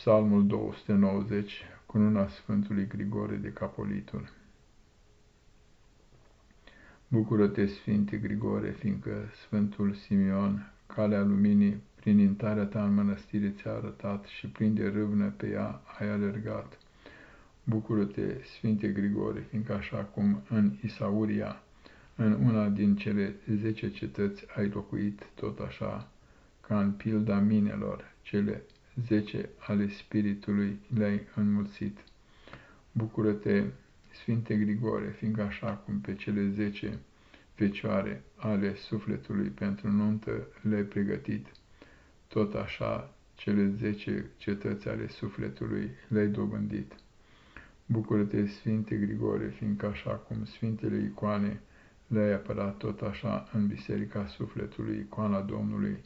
Psalmul 290, cununa Sfântului Grigore de Capolitul. Bucură-te, Sfinte Grigore, fiindcă Sfântul Simeon, calea luminii, prin intarea ta în mănăstire ți-a arătat și plin de râvnă pe ea ai alergat. Bucură-te, Sfinte Grigore, fiindcă așa cum în Isauria, în una din cele zece cetăți ai locuit, tot așa, ca în pilda minelor, cele zece ale Spiritului le-ai înmulțit. Bucură-te, Sfinte Grigore, fiindcă așa cum pe cele zece fecioare ale sufletului pentru nuntă le-ai pregătit, tot așa cele zece cetăți ale sufletului le-ai dobândit. Bucură-te, Sfinte Grigore, fiindcă așa cum Sfintele icoane le-ai apărat tot așa în Biserica Sufletului, icoana Domnului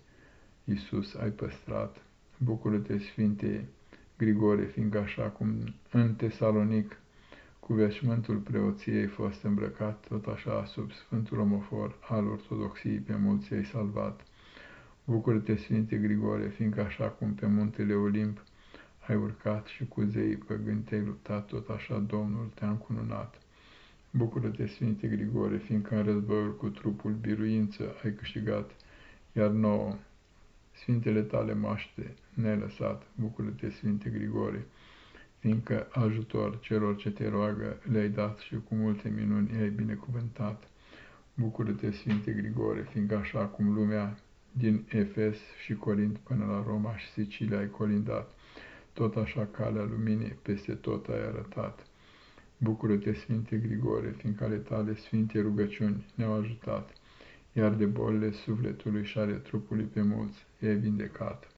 Isus ai păstrat Bucură-te, Sfinte Grigore, fiindcă așa cum în Tesalonic cu veșmântul preoției ai fost îmbrăcat, tot așa sub Sfântul Omofor al Ortodoxiei pe mulți ai salvat. Bucură-te, Sfinte Grigore, fiindcă așa cum pe muntele Olimp ai urcat și cu zeii păgâni te-ai luptat, tot așa Domnul te-a încununat. Bucură-te, Sfinte Grigore, fiindcă în războiul cu trupul biruință ai câștigat, iar nouă, Sfintele tale maște ne-ai lăsat, bucură-te, Sfinte Grigore, fiindcă ajutor celor ce te roagă le-ai dat și cu multe minuni i-ai binecuvântat. Bucură-te, Sfinte Grigore, fiindcă așa cum lumea din Efes și Corint până la Roma și Sicilia ai colindat, tot așa calea luminii peste tot ai arătat. Bucură-te, Sfinte Grigore, fiindcă ale tale sfinte rugăciuni ne-au ajutat iar de bolile sufletului și ale trupului pe mulți e vindecat.